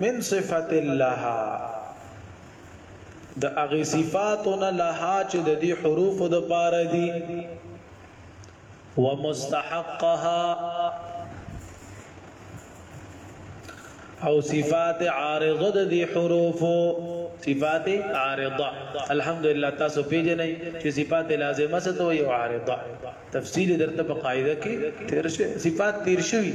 من صفات الله د اغه صفاتنا لها چې د دې حروف د پاره دي ومستحقها او صفات عارضه د دې حروف صفات عارضه الحمدلله تاسو پیژنئ چې صفات لازمه څه ته یو عارضه تفصیل درته په قاعده کې تیر شي صفات تیر شوی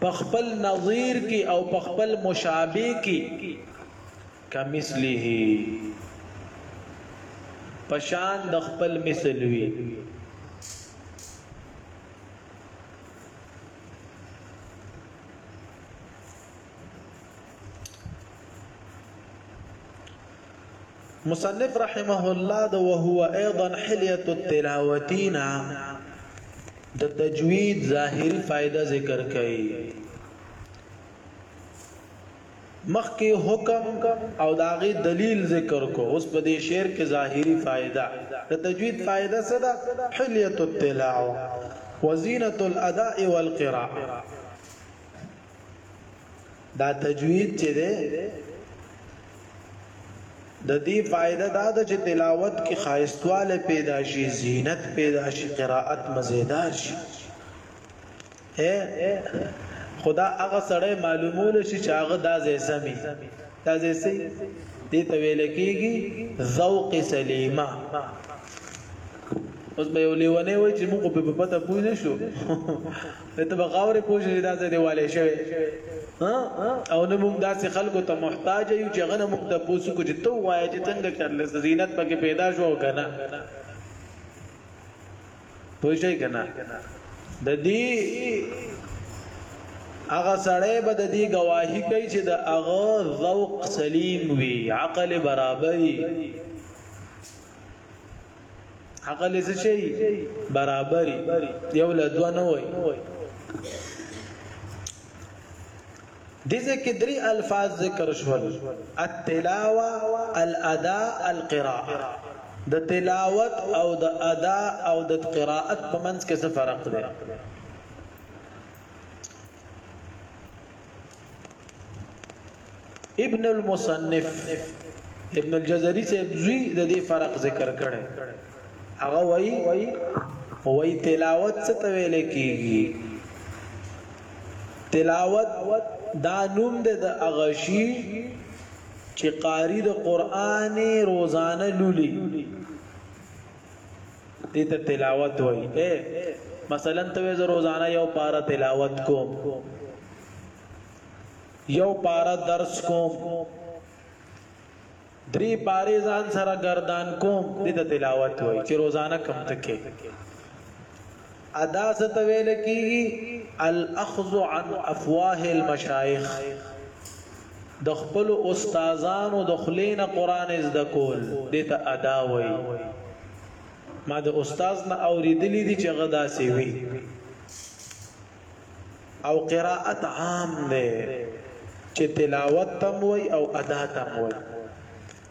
په خپل نظیر کې او په خپل مشابه کې کمثله پشان د خپل مثل وی مصنف رحمه الله د وهو ايضا حليه التلاوتينا د تجوید ظاهری فائدہ ذکر کړي مخکې حکم او داغي دلیل ذکر کو اوس په دې شعر کې ظاهری فائدہ د تجوید فائدہ څه ده حلیت التلاو وزینت الاداء والقراءه دا تجوید چې ده د دې فائدہ دا ده چې تلاوت کې خاصواله پیدا شي زینت پیدا شي قراءت مزیدار شي اے خدا هغه سره معلومول شي چې هغه دا ځای سمي دا ځای سي دې ته ویل کېږي ذوق سلیمه اوس به یو لیونه وای چې موږ په پته پوه نه شو ته به غاورې پوه شې دا ځای دی والې شوی او نه موږ داسې خلکو ته محتاج یو چې غنه موږ ته پوسو کو چې ته وایې چې څنګه چرله زینت پکې پیدا شو او کنه پوه شئ کنه د دې هغه سړی به د دې گواهی کوي چې د هغه ذوق سلیم وي عقل برابرۍ هغه لږ شي برابر یو له دوه نه وای دغه کې درې الفاظ ذکر شول التلاوه الاداء القراءه د تلاوت او د ادا او د قراءت په منځ کې څه فرق دی ابن المصنف ابن الجزري سے زوی د دې فرق ذکر کړي هغه وای وای تلاوت څه ته ویل کیږي تلاوت دا نوم د اغشی چې قاری د قران روزانه لولي دې ته تلاوت وای اے مثلا ته زه روزانه یو پارا تلاوت کوم یو پارا درس کوم درې پارې ځان سره گردان کوم دې ته تلاوت وای چې روزانه کم تکې ادا څه ته ویل کیږي الاخذ عن افواه المشایخ د خپل استادانو د خلین قران زده کول د ته ادا وای ما د استاد نه اوریدلې دي چې غدا سی وی او قراءت عام ده چې تلاوت تم وای او ادا تم وای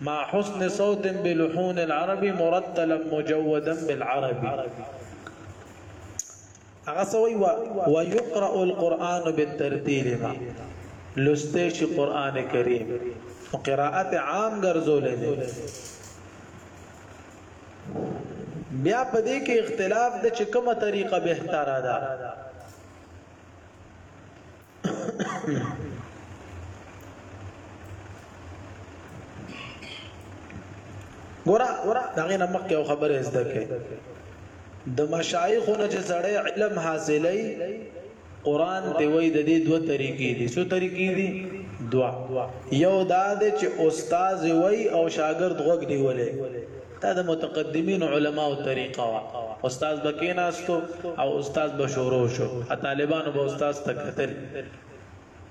مع حسن صوت بلحون العربي مرتلا مجودا بالعربي اغسوي ويقرأ القرآن بالترتيل ما لستيش قرآن كريم وقراءة عام ګرځولې دي بیا په دې کې اختلاف د چې کومه طریقه بهتره ده ګورا ګورا دغه نمک یو خبره زده کې د مشایخونو چې سړی علم حاصلې قران ته وای د دې دوه طریقې دي څو طریقې دي دوا یو دا د چې استاد وای او شاګرد غوږ دی ولې دا د متقدمین علما او طریقه وا استاد بکیناستو او استاد بشورو شو طالبانو به استاد تکتل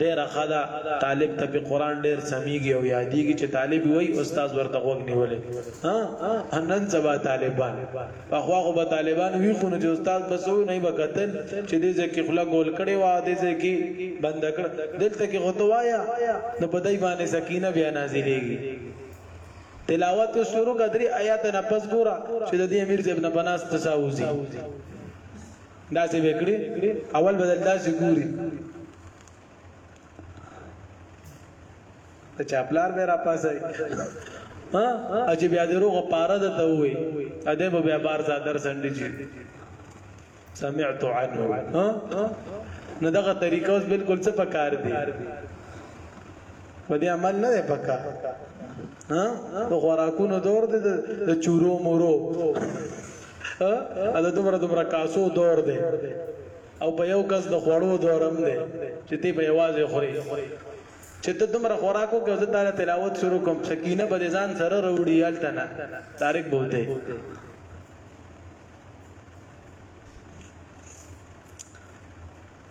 ډیره ښه ده طالب ته په قران ډیر سميږي او یادېږي چې طالب وای استاد ورته غوږ نیولې ها نن سبا طالبان په خو خو به طالبان وی خو نه چې استاد بسو نه به قتل چې دې ځکه خلا ګول کړي وا دې ځکه بند کړ دلته کې خو توایا نو په دای باندې سکینه بیا نازلېږي تلاوت شروع کدري آیات نه پس ګورا چې د دې امیر زبنه بناست تساوزي داسې به کړی اول به داسې ګوري ته چاپلار به را پاسه ها اجي بیا دروغ پاره ده ته وي اده به بیا بار زادر سندې جي سمعت عنه ها نو دغه طریقه اوس بالکل څه پکار دي په دې عمل نه ده پکا ها د خوراکونو دور دي د چورو مورو ها دا دومره دومره کاسو دور دی او په یو کس د خوړو دور هم دی چې تی په یوازې خوري چې ته دومره خوراکو کې زه تعالی تلاوت شروع کوم سکینه به ځان سره وروړي الته نه طارق بوته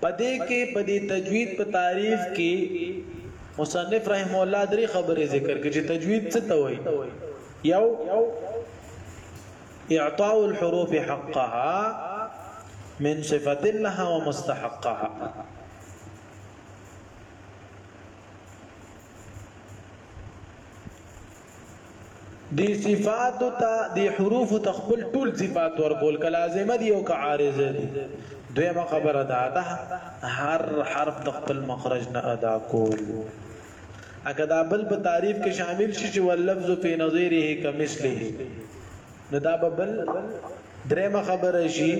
په دې کې په دې تجوید په تعریف کې مصنف رحم الله درې خبرې ذکر کړي چې تجوید څه ته وایي یو اعطاء الحروف حقها من صفه لها ومستحقها دې صفات ته دې حروف ته خپل ټول صفات ورکول که لازمه دي او که عارضه دي دویمه خبره دا ده هر حرف د خپل مخرج نه ادا کول اګه دا بل په تعریف کې شامل شي چې واللفظ فی نظیره کمثله نو دا به بل درېمه خبره شي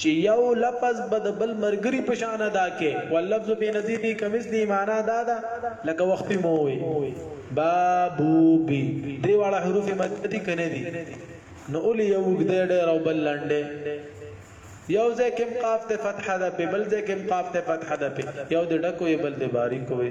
چې یو لفظ به د بل مرګري په شان ادا کې ولفظ به نزيدي کمس دی معنا دا ده لکه وخت مو وي بابو بي دی واړه حروف مد دي کنه دي نو اول یو ګدې ډېر او بل لاندې یو ځکه قاف ته فتحه ده په بل ځکه قاف ته فتحه ده په یو د ډکوې بل د باریکوې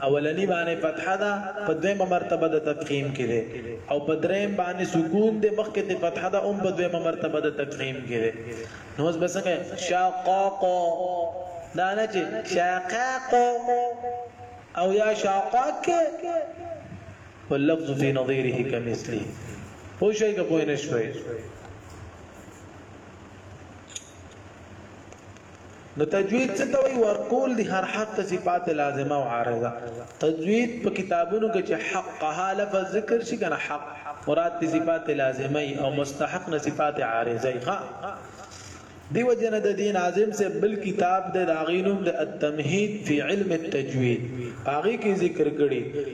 اولنی باندې فتحه ده په دویمه مرتبه د تفخیم کې ده او په دریم باندې سکون ده مخکې ته فتحه ده هم په دویمه مرتبه د تفخیم کې ده نو اوس بسنګ شاقاق دا نه چې شاقاق او یا شاقاق واللفظ في نظيره كمثله هو شيء كبوين شوي نو تجوید څه ته وایي ورکول دي هر حرف ته صفات لازمه او عارضه تجوید په کتابونو کې چې حقها لفظ ذکر شي کنه حق مراد دي صفات لازمه او مستحق نه صفات عارضه ښه دیو جن د دین عظیم سے بل کتاب د داغینوم د التمهید فی علم التجوید هغه کې ذکر کړي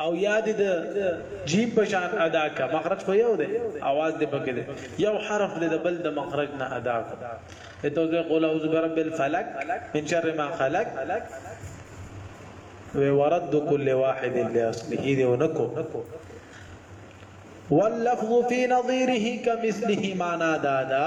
او یاد د جیم په شان ادا کا مخرج خو یو دی आवाज دې پکې دی یو حرف دې بل د مخرج نه ادا کو ته ته قول اعوذ برب الفلق من شر ما خلق و ورد كل واحد لاصله دې ونکو واللفظ في نظيره كمثله ما نادا دا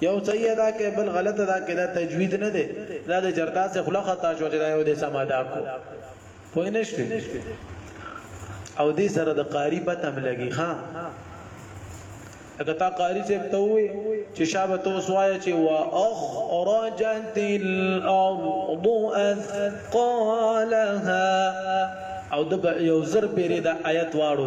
یو صحیح ادا کې بل غلط ادا کې دا تجوید نه دی دا د چرتا څخه خلا خطا شو چې دا یو د سم ادا کو پوه نه شو او دې سره د قاری په تم لګي ها اګه تا قاری چې ته وې چې شابه تو سوای چې وا اخ اورجت الارض اثقالها او د یو زر پیری د آیت واړو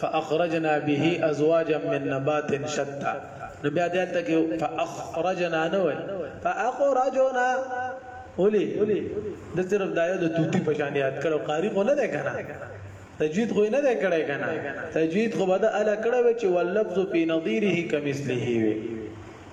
فاخرجنا به ازواجا من نبات شتى نو بیا دلته کې فاخرجنا نه وای فاخرجنا ولي د صرف دایو د توتی په شان یاد کړو قاری خو نه ده کنه تجوید خو نه ده کړی کنه تجوید خو بده الا کړو چې ولفظ په نظیره کمثله وي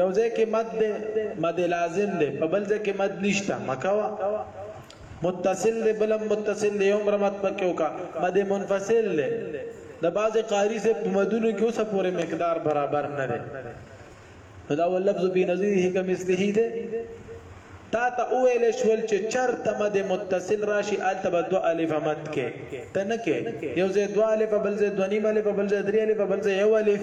یو ځای کې مد ده مد لازم ده په بل ځای کې مد نشته مکوا متصل ده بلم متصل ده یو مرمت پکې وکا مد منفصل ده د باز قاری سے په مدونو کې اوسه پورې مقدار برابر نه ده دا ولفظ بی نظیره کمثله ده تا ته اویل شول چې چرته مد متصل راشي الته به دو الف مد کې ته نه کې یو ځای دو الف بل ځای دو نیم الف بل ځای درې الف بل ځای یو الف